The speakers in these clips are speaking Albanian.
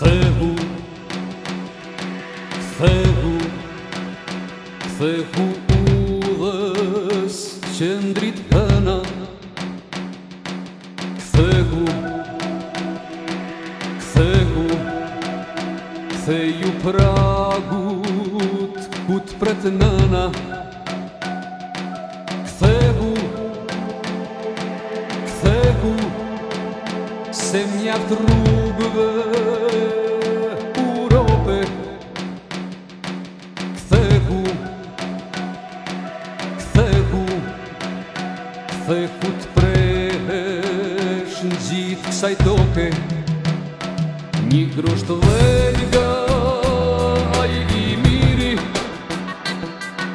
Kthehu Kthehu Kthehu udhës Qendrit hëna Kthehu Kthehu Ktheju pragut Ku të pret nëna Kthehu Kthehu Se mjaft rrugëve dhe ku të prehesh në gjithë kësaj toke Një grusht dhe një i miri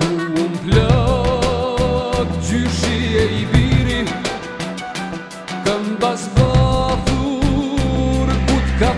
Ku unë plak gjyshi e i biri Këm bas bathur ku të ka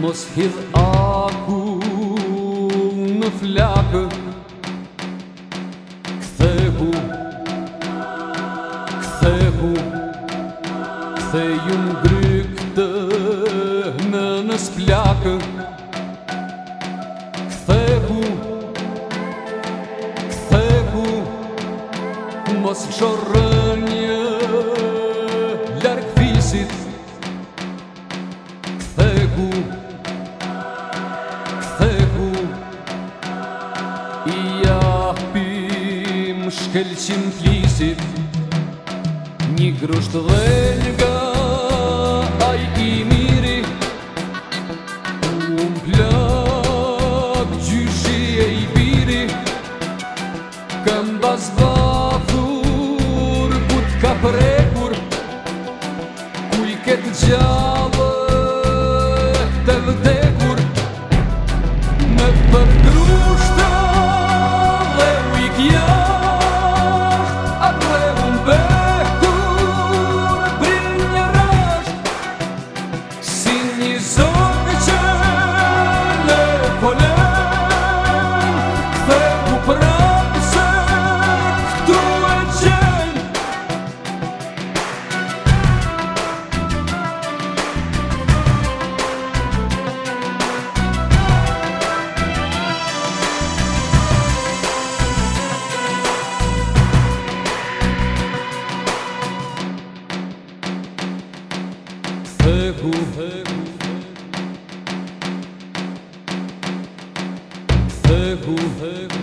Mosgir aku në flakë Kthehu, kthehu Ktheju më gry këtë në në splakë Kthehu, kthehu Mos qërë ишкіл чимтлісіп ні груштвельга ай и мири, умпляк джюші и бири, камбазва Who, Hufe.